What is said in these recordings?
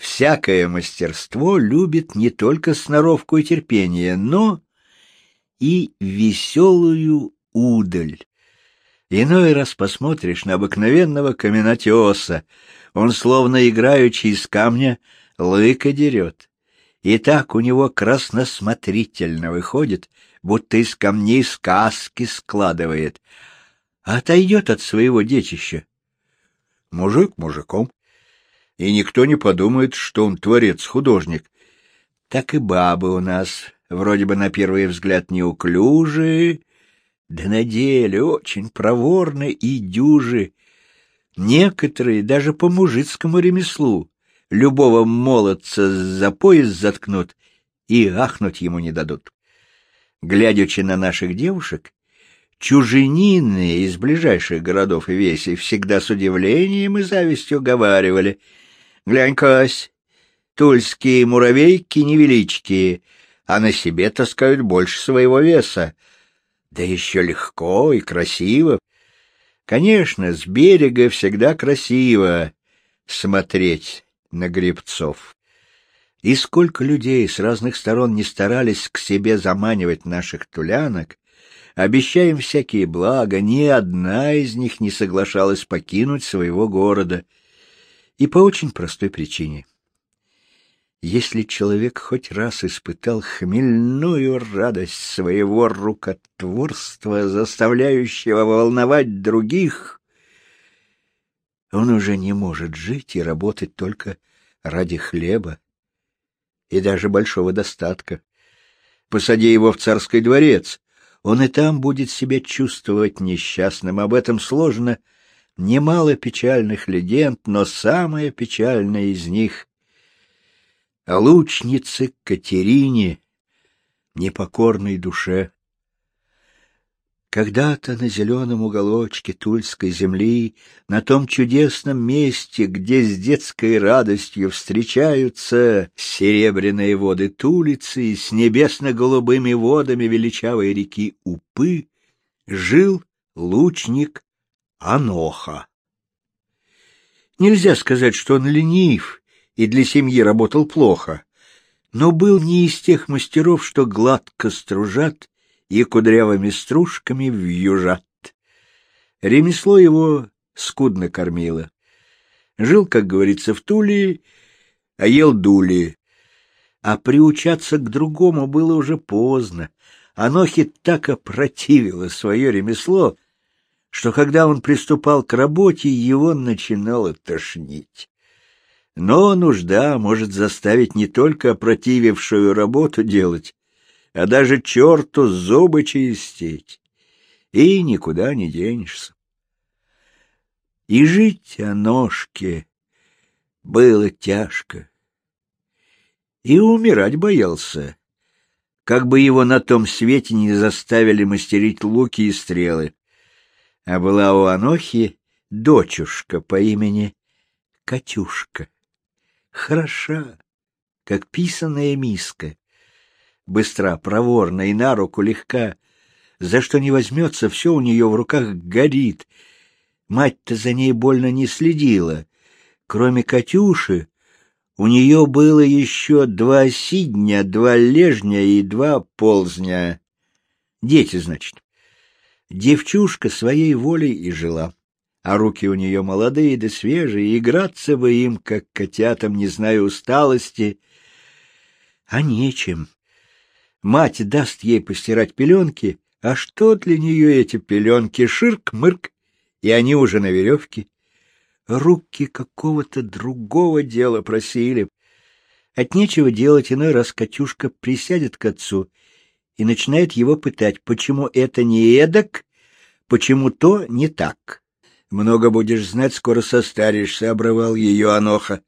Всякое мастерство любит не только сноровку и терпение, но и веселую удаль. Иной раз посмотришь на обыкновенного каменотеса, он, словно играючи из камня, лыка дерет. И так у него красносмотрительно выходит, будто из камней сказки складывает, отойдет от своего детища. Мужик мужиком, и никто не подумает, что он творец-художник. Так и бабы у нас, вроде бы на первый взгляд неуклюжие, да на деле очень проворны и дюжи. Некоторые даже по мужицкому ремеслу любого молодца за пояс заткнут и ахнуть ему не дадут. Глядячи на наших девушек, чуженины из ближайших городов и весей всегда с удивлением и завистью говаривали — Глянь-кась, тульские муравейки невеличкие, а на себе таскают больше своего веса. Да еще легко и красиво. Конечно, с берега всегда красиво смотреть на грибцов. И сколько людей с разных сторон не старались к себе заманивать наших тулянок, обещая им всякие блага, ни одна из них не соглашалась покинуть своего города — и по очень простой причине. Если человек хоть раз испытал хмельную радость своего рукотворства, заставляющего волновать других, он уже не может жить и работать только ради хлеба и даже большого достатка. Посади его в царский дворец, он и там будет себя чувствовать несчастным. Об этом сложно немало печальных легенд, но самая печальная из них — о лучнице Катерине, непокорной душе. Когда-то на зеленом уголочке Тульской земли, на том чудесном месте, где с детской радостью встречаются серебряные воды Тулицы с небесно-голубыми водами величавой реки Упы, жил лучник Аноха. Нельзя сказать, что он ленив и для семьи работал плохо, но был не из тех мастеров, что гладко стружат и кудрявыми стружками вьюжат. Ремесло его скудно кормило. Жил, как говорится, в Туле, а ел дули. А приучаться к другому было уже поздно. Анохи так опротивило свое ремесло, что когда он приступал к работе, его начинало тошнить. Но нужда может заставить не только опротивившую работу делать, а даже черту зубы чистить, и никуда не денешься. И жить о ножке было тяжко, и умирать боялся, как бы его на том свете не заставили мастерить луки и стрелы а была у Анохи дочушка по имени Катюшка. Хороша, как писаная миска, быстра, проворна и на руку легка, за что не возьмется, все у нее в руках горит. Мать-то за ней больно не следила. Кроме Катюши, у нее было еще два сидня, два лежня и два ползня. Дети, значит. Девчушка своей волей и жила, а руки у нее молодые да свежие, играться бы им, как котятам, не зная усталости, а нечем. Мать даст ей постирать пеленки, а что для нее эти пеленки? Ширк-мырк, и они уже на веревке. Руки какого-то другого дела просили. От нечего делать иной раз Катюшка присядет к отцу и начинает его пытать, почему это не эдак, почему то не так. Много будешь знать, скоро состаришься, — обрывал ее Аноха.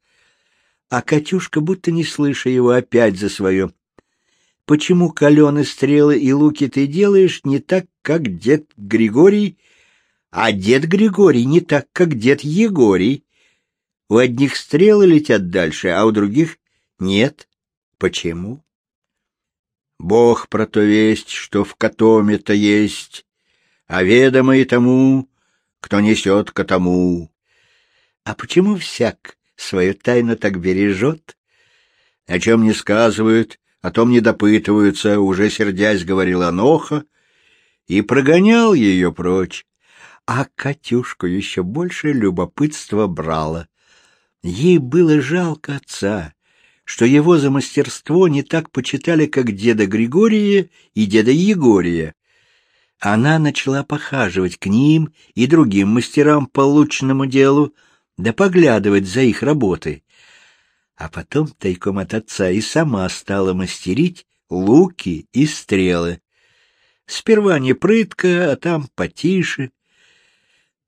А Катюшка, будто не слыша его, опять за свое. Почему каленые стрелы и луки ты делаешь не так, как дед Григорий, а дед Григорий не так, как дед Егорий? У одних стрелы летят дальше, а у других нет. Почему? Бог про то весть, что в котоме-то есть, а ведомо и тому, кто несет ко тому. А почему всяк свою тайну так бережет. О чем не сказывают, о том не допытываются, уже сердясь говорил Аноха, и прогонял ее прочь. А Катюшку еще больше любопытства брало. Ей было жалко отца, что его за мастерство не так почитали, как деда Григория и деда Егория. Она начала похаживать к ним и другим мастерам по лучному делу, да поглядывать за их работой. А потом тайком от отца и сама стала мастерить луки и стрелы. Сперва не прытко, а там потише.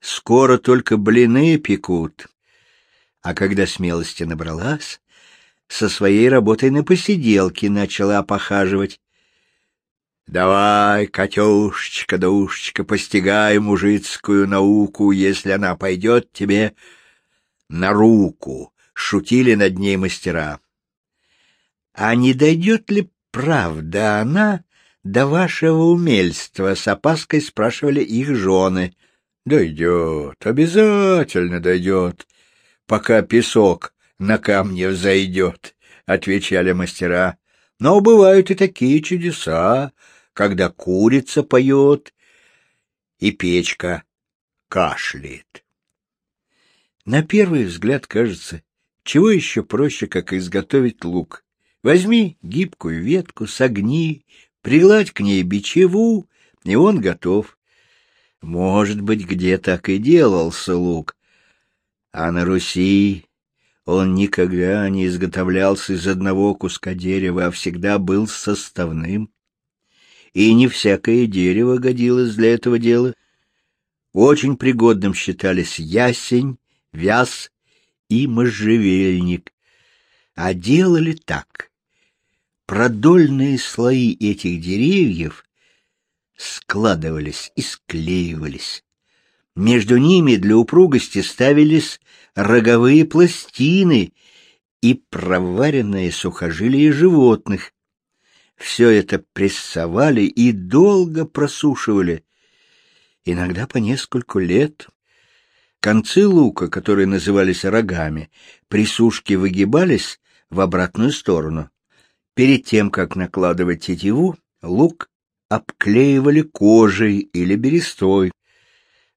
Скоро только блины пекут. А когда смелости набралась, со своей работой на посиделке начала похаживать. Давай, Катюшечка, душечка, постигай мужицкую науку, если она пойдет тебе на руку, — шутили над ней мастера. А не дойдет ли правда она до вашего умельства? С опаской спрашивали их жены. Дойдет, обязательно дойдет, пока песок на камне взойдет, — отвечали мастера. Но бывают и такие чудеса, когда курица поет и печка кашляет. На первый взгляд кажется, чего еще проще, как изготовить лук. Возьми гибкую ветку, согни, пригладь к ней бичеву, и он готов. Может быть, где так и делался лук. А на Руси он никогда не изготовлялся из одного куска дерева, а всегда был составным. И не всякое дерево годилось для этого дела. Очень пригодным считались ясень, вяз и можжевельник. А делали так. Продольные слои этих деревьев складывались и склеивались. Между ними для упругости ставились роговые пластины и проваренные сухожилия животных. Все это прессовали и долго просушивали, иногда по нескольку лет. Концы лука, которые назывались рогами, при сушке выгибались в обратную сторону. Перед тем, как накладывать тетиву, лук обклеивали кожей или берестой.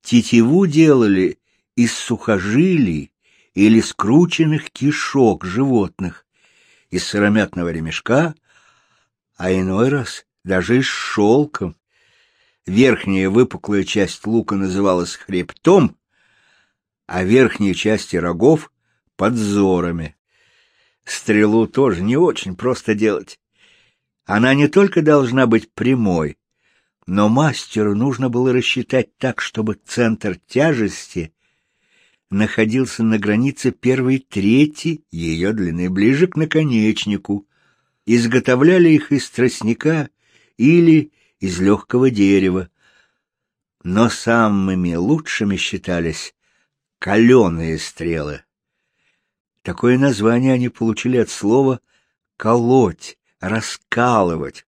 Тетиву делали из сухожилий или скрученных кишок животных, из сыромятного ремешка, а иной раз даже из шелком. Верхняя выпуклая часть лука называлась хребтом, а верхние части рогов — подзорами. Стрелу тоже не очень просто делать. Она не только должна быть прямой, но мастеру нужно было рассчитать так, чтобы центр тяжести находился на границе первой трети ее длины, ближе к наконечнику. Изготовляли их из тростника или из легкого дерева. Но самыми лучшими считались каленые стрелы. Такое название они получили от слова «колоть», «раскалывать».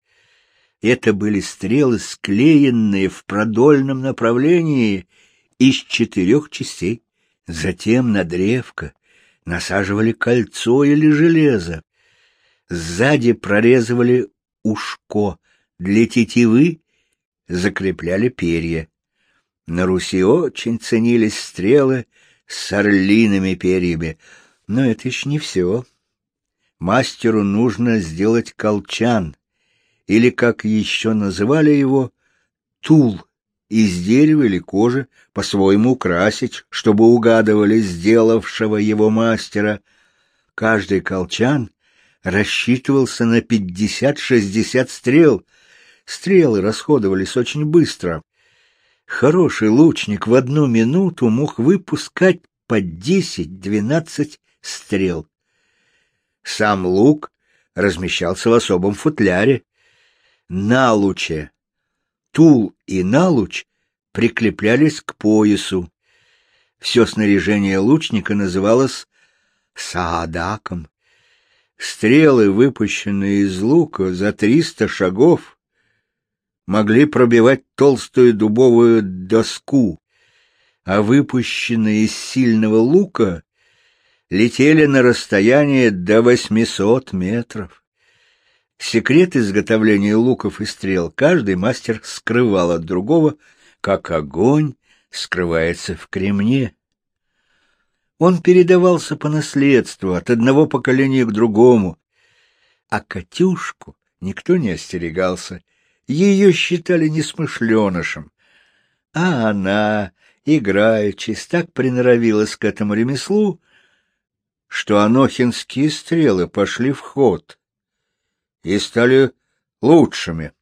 Это были стрелы, склеенные в продольном направлении из четырех частей. Затем на древко насаживали кольцо или железо. Сзади прорезывали ушко, для тетивы закрепляли перья. На Руси очень ценились стрелы с орлиными перьями, но это еще не все. Мастеру нужно сделать колчан, или, как еще называли его, тул из дерева или кожи по-своему украсить, чтобы угадывали сделавшего его мастера. Каждый колчан рассчитывался на пятьдесят-шестьдесят стрел. Стрелы расходовались очень быстро. Хороший лучник в одну минуту мог выпускать по десять-двенадцать стрел. Сам лук размещался в особом футляре. На луче Тул и налуч прикреплялись к поясу. Все снаряжение лучника называлось саадаком. Стрелы, выпущенные из лука за триста шагов, могли пробивать толстую дубовую доску, а выпущенные из сильного лука летели на расстояние до восьмисот метров. Секрет изготовления луков и стрел каждый мастер скрывал от другого, как огонь скрывается в кремне. Он передавался по наследству от одного поколения к другому, а Катюшку никто не остерегался, ее считали несмышленышем, а она, играючись, так приноровилась к этому ремеслу, что анохинские стрелы пошли в ход и стали лучшими.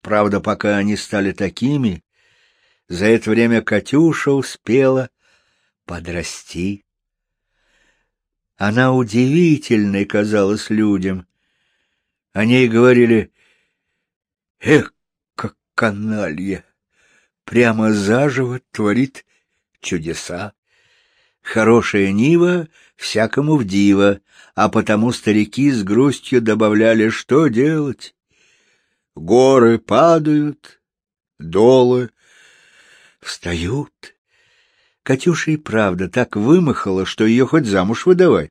Правда, пока они стали такими, за это время Катюша успела подрасти. Она удивительной казалась людям. О ней говорили «Эх, как каналья! Прямо заживо творит чудеса!» Хорошая нива всякому в диво, а потому старики с грустью добавляли, что делать. Горы падают, долы встают. Катюша и правда так вымахала, что ее хоть замуж выдавай.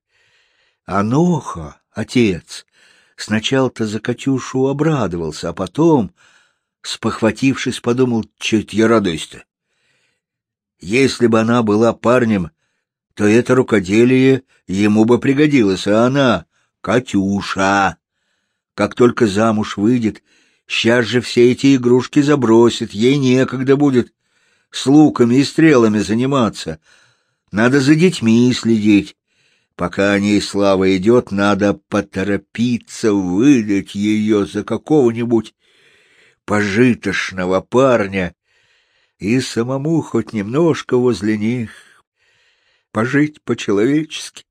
Аноха, отец, сначала-то за Катюшу обрадовался, а потом, спохватившись, подумал, чуть я радуюсь-то. Если бы она была парнем, то это рукоделие ему бы пригодилось, а она — Катюша. Как только замуж выйдет, сейчас же все эти игрушки забросит, ей некогда будет с луками и стрелами заниматься. Надо за детьми следить. Пока о ней слава идет, надо поторопиться выдать ее за какого-нибудь пожитошного парня и самому хоть немножко возле них пожить по-человечески.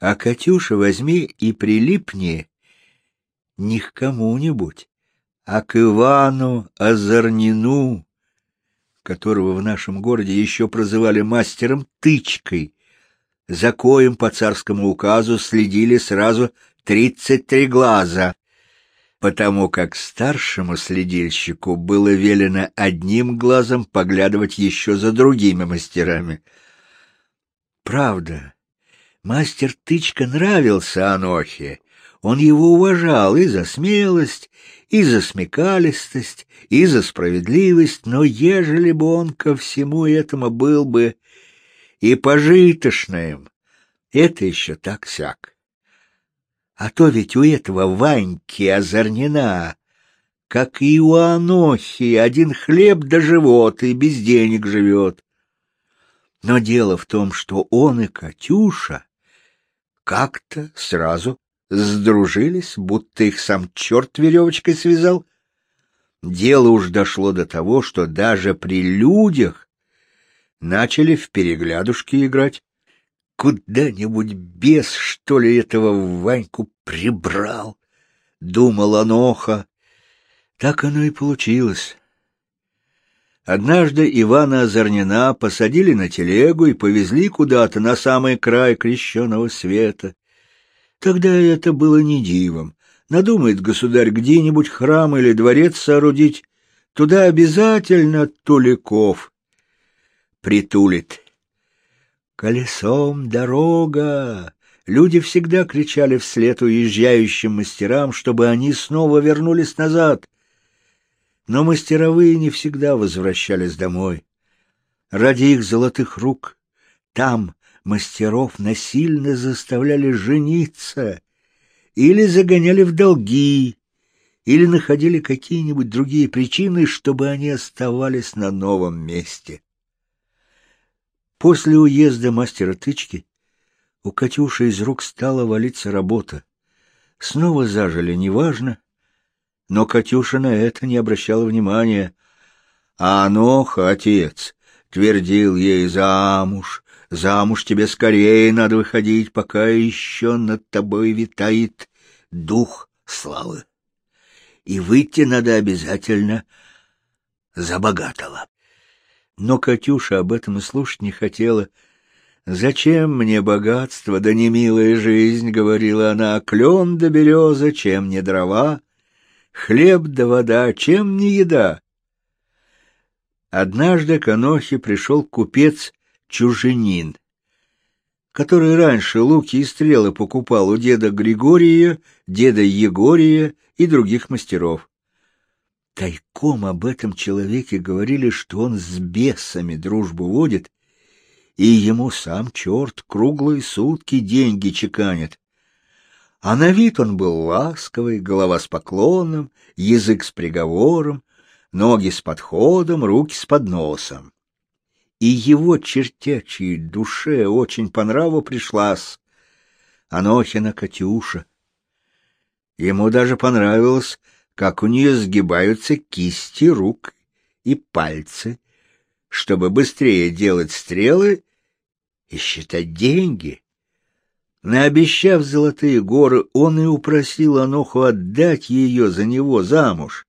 А Катюша возьми и прилипни не к кому-нибудь, а к Ивану Озорнину, которого в нашем городе еще прозывали мастером Тычкой, за коем по царскому указу следили сразу тридцать три глаза, потому как старшему следильщику было велено одним глазом поглядывать еще за другими мастерами — Правда, мастер Тычка нравился Анохе. Он его уважал и за смелость, и за смекалистость, и за справедливость, но ежели бы он ко всему этому был бы и пожитошным, это еще так-сяк. А то ведь у этого Ваньки озорнена, как и у Анохи, один хлеб да живот и без денег живет. Но дело в том, что он и Катюша как-то сразу сдружились, будто их сам черт веревочкой связал. Дело уж дошло до того, что даже при людях начали в переглядушки играть. Куда-нибудь бес, что ли, этого Ваньку прибрал, — думал Аноха. Так оно и получилось. Однажды Ивана Озорнина посадили на телегу и повезли куда-то на самый край крещеного света. Тогда это было не дивом. Надумает государь где-нибудь храм или дворец соорудить, туда обязательно Туликов притулит. «Колесом дорога!» Люди всегда кричали вслед уезжающим мастерам, чтобы они снова вернулись назад. Но мастеровые не всегда возвращались домой. Ради их золотых рук там мастеров насильно заставляли жениться или загоняли в долги, или находили какие-нибудь другие причины, чтобы они оставались на новом месте. После уезда мастера тычки у Катюши из рук стала валиться работа. Снова зажили, неважно, но Катюша на это не обращала внимания. А Аноха, отец, твердил ей замуж, замуж тебе скорее надо выходить, пока еще над тобой витает дух славы. И выйти надо обязательно за богатого. Но Катюша об этом и слушать не хотела. «Зачем мне богатство, да не милая жизнь?» — говорила она. «Клен да береза, чем не дрова?» Хлеб да вода, чем не еда? Однажды к Анохе пришел купец Чужинин. который раньше луки и стрелы покупал у деда Григория, деда Егория и других мастеров. Тайком об этом человеке говорили, что он с бесами дружбу водит, и ему сам черт круглые сутки деньги чеканит. А на вид он был ласковый, голова с поклоном, язык с приговором, ноги с подходом, руки с подносом. И его чертячей душе очень по нраву пришлась Анохина Катюша. Ему даже понравилось, как у нее сгибаются кисти рук и пальцы, чтобы быстрее делать стрелы и считать деньги. Наобещав золотые горы, он и упросил Аноху отдать ее за него замуж.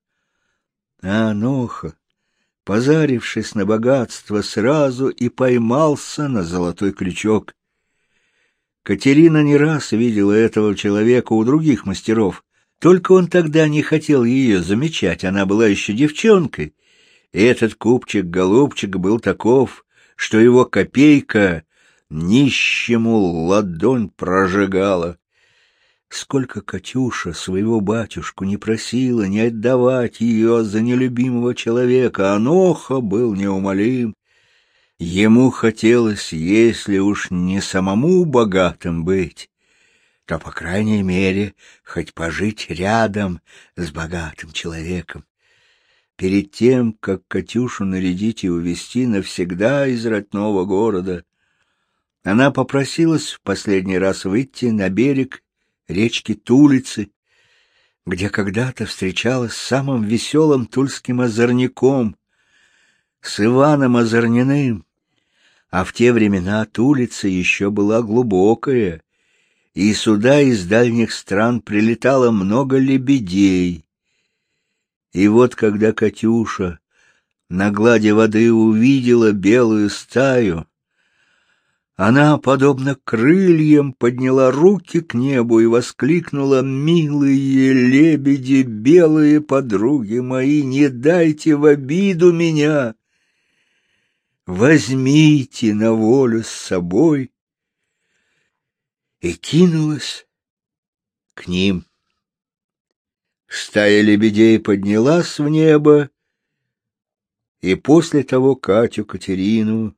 А Аноха, позарившись на богатство, сразу и поймался на золотой крючок. Катерина не раз видела этого человека у других мастеров, только он тогда не хотел ее замечать, она была еще девчонкой, и этот купчик-голубчик был таков, что его копейка нищему ладонь прожигала. Сколько Катюша своего батюшку не просила не отдавать ее за нелюбимого человека, а Ноха был неумолим. Ему хотелось, если уж не самому богатым быть, то, по крайней мере, хоть пожить рядом с богатым человеком. Перед тем, как Катюшу нарядить и увезти навсегда из родного города, она попросилась в последний раз выйти на берег речки Тулицы, где когда-то встречалась с самым веселым тульским озорником, с Иваном Озорниным. А в те времена Тулица еще была глубокая, и сюда из дальних стран прилетало много лебедей. И вот когда Катюша на глади воды увидела белую стаю, она, подобно крыльям, подняла руки к небу и воскликнула «Милые лебеди, белые подруги мои, не дайте в обиду меня! Возьмите на волю с собой и кинулась к ним. Стая лебедей поднялась в небо, и после того Катю Катерину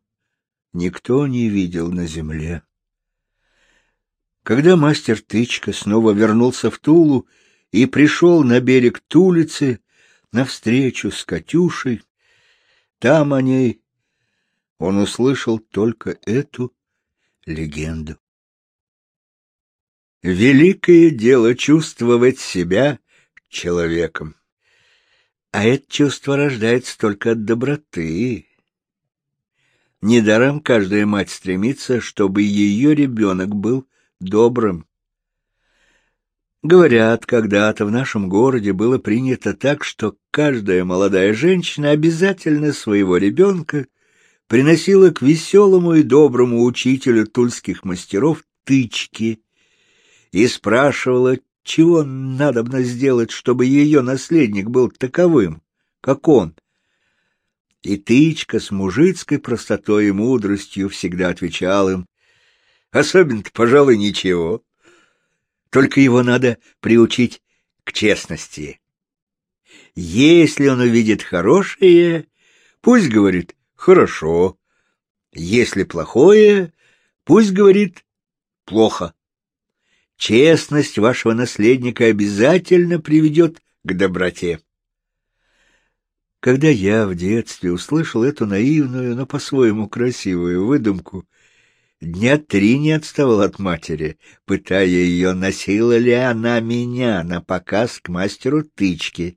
никто не видел на земле. Когда мастер Тычка снова вернулся в Тулу и пришел на берег Тулицы навстречу с Катюшей, там о ней он услышал только эту легенду. Великое дело чувствовать себя человеком. А это чувство рождается только от доброты. Недаром каждая мать стремится, чтобы ее ребенок был добрым. Говорят, когда-то в нашем городе было принято так, что каждая молодая женщина обязательно своего ребенка приносила к веселому и доброму учителю тульских мастеров тычки и спрашивала, чего надобно сделать, чтобы ее наследник был таковым, как он. И тычка с мужицкой простотой и мудростью всегда отвечал им, особенно-то, пожалуй, ничего. Только его надо приучить к честности. Если он увидит хорошее, пусть говорит «хорошо», если плохое, пусть говорит «плохо». Честность вашего наследника обязательно приведет к доброте. Когда я в детстве услышал эту наивную, но по-своему красивую выдумку, дня три не отставал от матери, пытая ее, носила ли она меня на показ к мастеру тычки.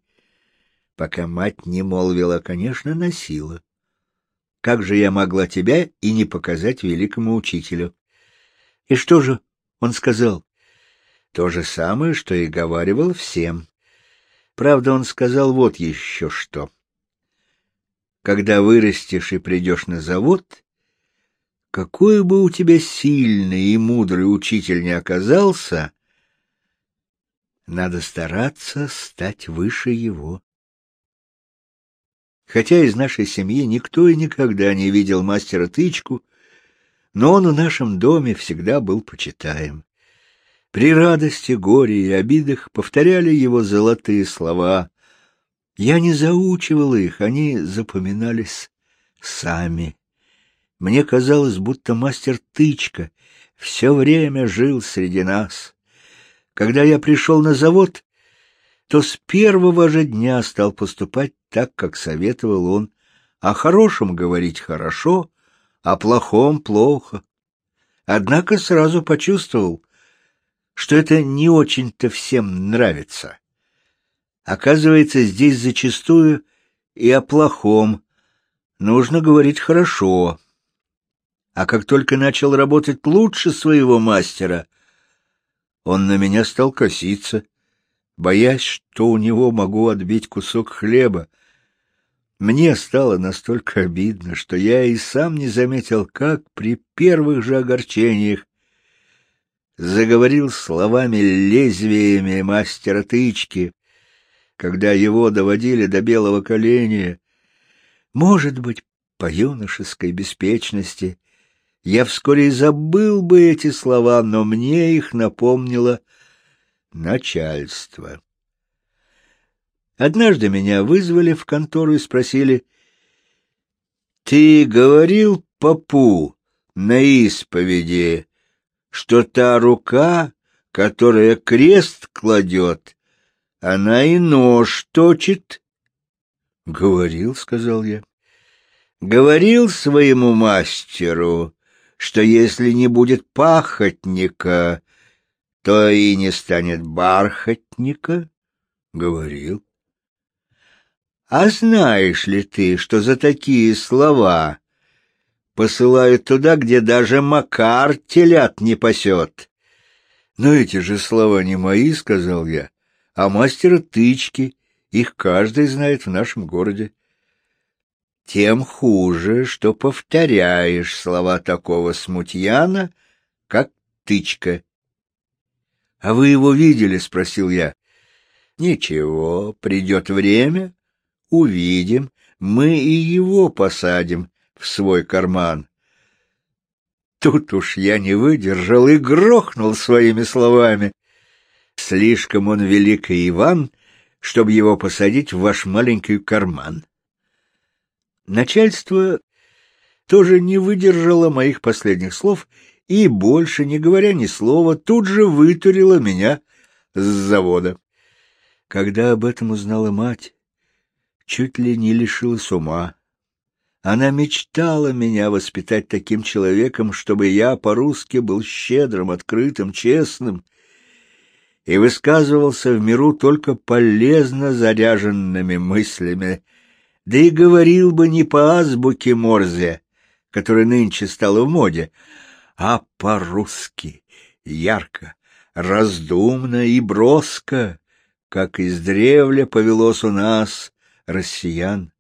Пока мать не молвила, конечно, носила. Как же я могла тебя и не показать великому учителю? И что же он сказал? То же самое, что и говаривал всем. Правда, он сказал вот еще что. Когда вырастешь и придешь на завод, какой бы у тебя сильный и мудрый учитель не оказался, надо стараться стать выше его. Хотя из нашей семьи никто и никогда не видел мастера Тычку, но он в нашем доме всегда был почитаем. При радости, горе и обидах повторяли его золотые слова. Я не заучивал их, они запоминались сами. Мне казалось, будто мастер Тычка все время жил среди нас. Когда я пришел на завод, то с первого же дня стал поступать так, как советовал он, о хорошем говорить хорошо, о плохом плохо. Однако сразу почувствовал, что это не очень-то всем нравится. Оказывается, здесь зачастую и о плохом. Нужно говорить хорошо. А как только начал работать лучше своего мастера, он на меня стал коситься, боясь, что у него могу отбить кусок хлеба, мне стало настолько обидно, что я и сам не заметил, как при первых же огорчениях заговорил словами-лезвиями мастера тычки, когда его доводили до белого коленя. Может быть, по юношеской беспечности я вскоре забыл бы эти слова, но мне их напомнило начальство. Однажды меня вызвали в контору и спросили, «Ты говорил попу на исповеди, что та рука, которая крест кладет, она и нож точит?» «Говорил», — сказал я. «Говорил своему мастеру, что если не будет пахотника, то и не станет бархатника?» «Говорил». А знаешь ли ты, что за такие слова посылают туда, где даже Макар телят не пасет? Но эти же слова не мои, — сказал я, — а мастера тычки, их каждый знает в нашем городе. Тем хуже, что повторяешь слова такого смутьяна, как тычка. — А вы его видели? — спросил я. — Ничего, придет время, увидим, мы и его посадим в свой карман. Тут уж я не выдержал и грохнул своими словами. Слишком он великий Иван, чтобы его посадить в ваш маленький карман. Начальство тоже не выдержало моих последних слов и, больше не говоря ни слова, тут же вытурило меня с завода. Когда об этом узнала мать, чуть ли не лишилась ума. Она мечтала меня воспитать таким человеком, чтобы я по-русски был щедрым, открытым, честным и высказывался в миру только полезно заряженными мыслями, да и говорил бы не по азбуке Морзе, которая нынче стала в моде, а по-русски, ярко, раздумно и броско, как издревле повелось у нас, россиян.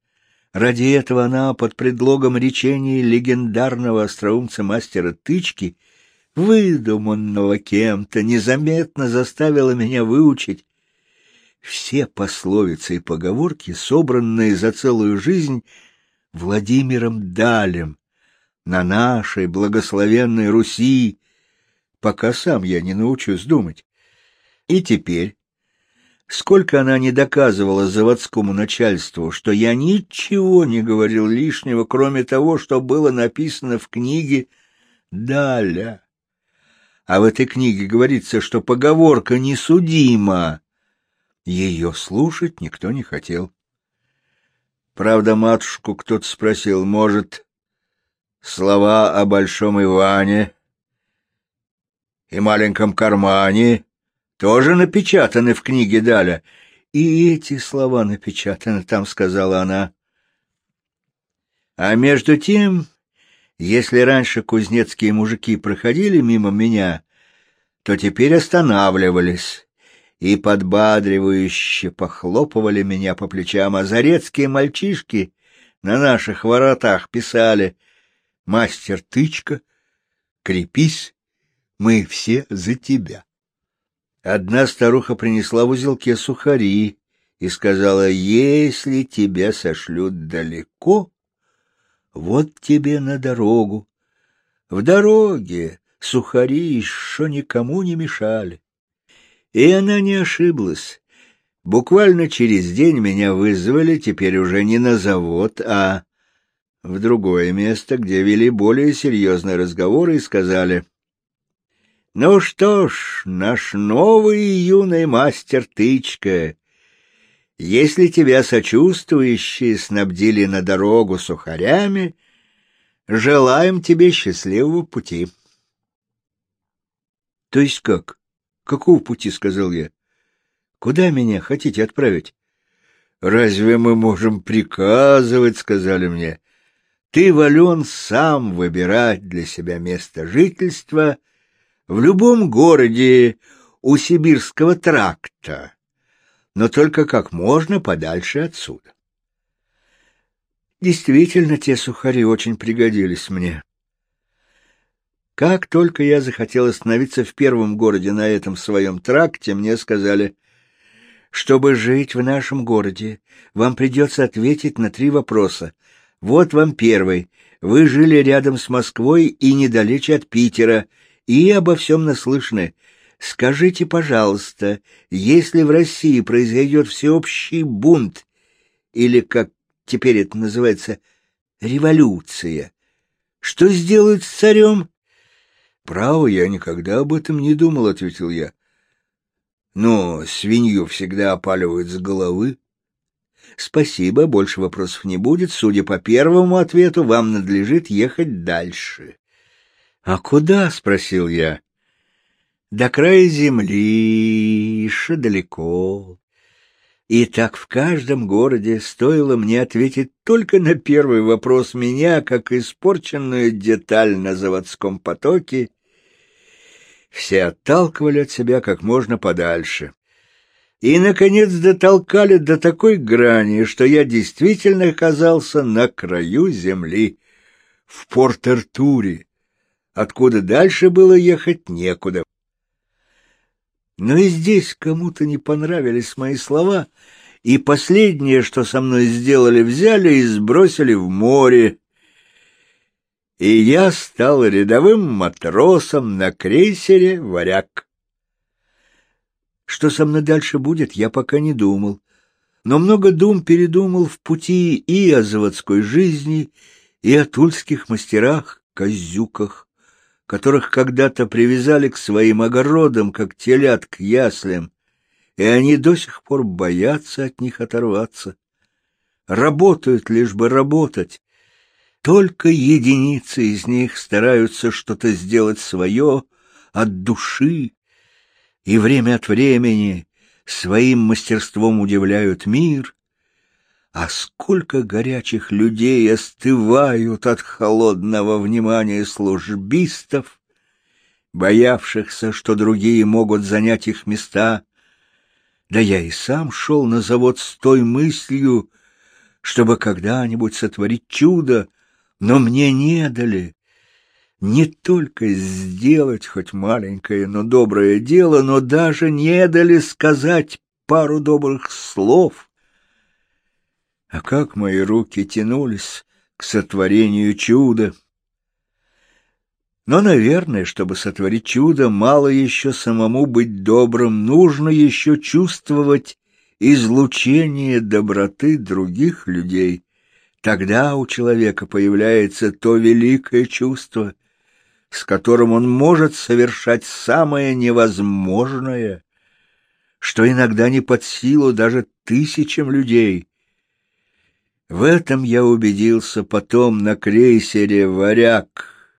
Ради этого она под предлогом речения легендарного остроумца мастера Тычки, выдуманного кем-то, незаметно заставила меня выучить все пословицы и поговорки, собранные за целую жизнь Владимиром Далем на нашей благословенной Руси, пока сам я не научусь думать. И теперь, Сколько она не доказывала заводскому начальству, что я ничего не говорил лишнего, кроме того, что было написано в книге «Даля». А в этой книге говорится, что поговорка несудима. Ее слушать никто не хотел. Правда, матушку кто-то спросил, может, слова о Большом Иване и маленьком кармане тоже напечатаны в книге Даля. И эти слова напечатаны там, сказала она. А между тем, если раньше кузнецкие мужики проходили мимо меня, то теперь останавливались и подбадривающе похлопывали меня по плечам, а зарецкие мальчишки на наших воротах писали «Мастер Тычка, крепись, мы все за тебя». Одна старуха принесла в узелке сухари и сказала, если тебя сошлют далеко, вот тебе на дорогу, В дороге сухари еще никому не мешали. И она не ошиблась. Буквально через день меня вызвали теперь уже не на завод, а в другое место, где вели более серьезные разговоры и сказали, «Ну что ж, наш новый юный мастер Тычка, если тебя сочувствующие снабдили на дорогу сухарями, желаем тебе счастливого пути». «То есть как? Какого пути?» — сказал я. «Куда меня хотите отправить?» «Разве мы можем приказывать?» — сказали мне ты волен сам выбирать для себя место жительства в любом городе у Сибирского тракта, но только как можно подальше отсюда. Действительно, те сухари очень пригодились мне. Как только я захотел остановиться в первом городе на этом своем тракте, мне сказали, чтобы жить в нашем городе, вам придется ответить на три вопроса — вот вам первый. Вы жили рядом с Москвой и недалече от Питера, и обо всем наслышаны. Скажите, пожалуйста, если в России произойдет всеобщий бунт, или, как теперь это называется, революция, что сделают с царем? Право, я никогда об этом не думал, — ответил я. Но свинью всегда опаливают с головы. Спасибо, больше вопросов не будет. Судя по первому ответу, вам надлежит ехать дальше. А куда? спросил я. До края земли, еще далеко. И так в каждом городе стоило мне ответить только на первый вопрос меня, как испорченную деталь на заводском потоке. Все отталкивали от себя как можно подальше и, наконец, дотолкали до такой грани, что я действительно оказался на краю земли, в Порт-Артуре, откуда дальше было ехать некуда. Но и здесь кому-то не понравились мои слова, и последнее, что со мной сделали, взяли и сбросили в море, и я стал рядовым матросом на крейсере «Варяг». Что со мной дальше будет, я пока не думал. Но много дум передумал в пути и о заводской жизни, и о тульских мастерах, козюках, которых когда-то привязали к своим огородам, как телят к яслям, и они до сих пор боятся от них оторваться. Работают лишь бы работать. Только единицы из них стараются что-то сделать свое от души, и время от времени своим мастерством удивляют мир, а сколько горячих людей остывают от холодного внимания службистов, боявшихся, что другие могут занять их места. Да я и сам шел на завод с той мыслью, чтобы когда-нибудь сотворить чудо, но мне не дали, не только сделать хоть маленькое, но доброе дело, но даже не дали сказать пару добрых слов. А как мои руки тянулись к сотворению чуда! Но, наверное, чтобы сотворить чудо, мало еще самому быть добрым, нужно еще чувствовать излучение доброты других людей. Тогда у человека появляется то великое чувство, с которым он может совершать самое невозможное, что иногда не под силу даже тысячам людей. В этом я убедился потом на крейсере «Варяг»,